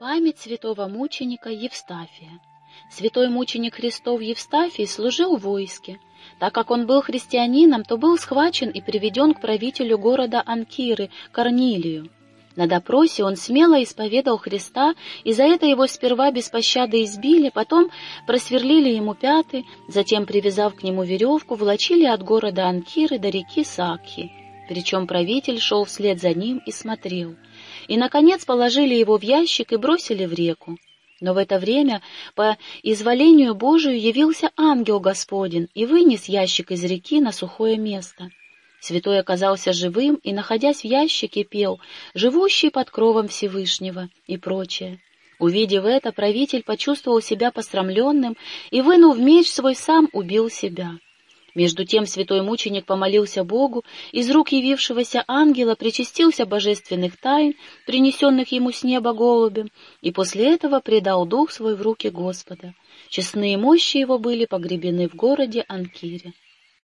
Память святого мученика Евстафия. Святой мученик Христов Евстафий служил в войске. Так как он был христианином, то был схвачен и приведен к правителю города Анкиры, Корнилию. На допросе он смело исповедал Христа, и за это его сперва без пощады избили, потом просверлили ему пяты, затем, привязав к нему веревку, влачили от города Анкиры до реки Сакхи. Причем правитель шел вслед за ним и смотрел. И, наконец, положили его в ящик и бросили в реку. Но в это время по изволению Божию явился ангел Господень и вынес ящик из реки на сухое место. Святой оказался живым и, находясь в ящике, пел «Живущий под кровом Всевышнего» и прочее. Увидев это, правитель почувствовал себя посрамленным и, вынув меч свой, сам убил себя. Между тем святой мученик помолился Богу, из рук явившегося ангела причастился божественных тайн, принесенных ему с неба голубем, и после этого предал дух свой в руки Господа. Честные мощи его были погребены в городе Анкире.